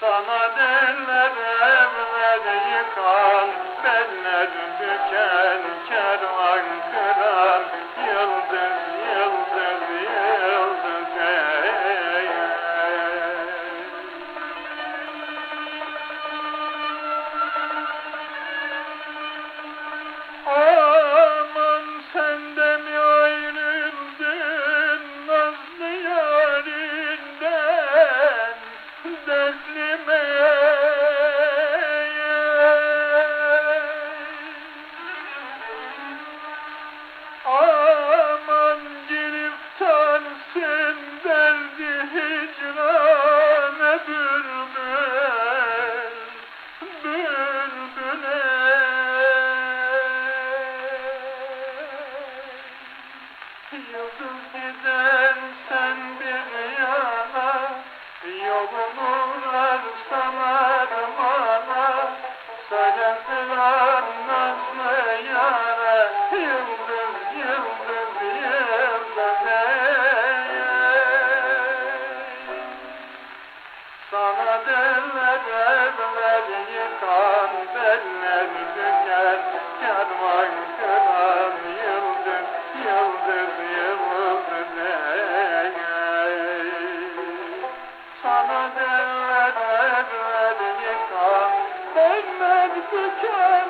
Sana derler evler yıkan, benler büken, kervan kıran, yıldız Yıldız gidersen bir yana Yolunu sana yıkan beller tüker Kervan kıran yıldız, yıldız, yıldız ey, ey. Sana derler, derler yıkan beller tüker